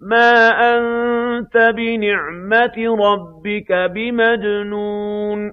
مَا أَنتَ بِنِعْمَةِ رَبِّكَ بِمَجْنُونٍ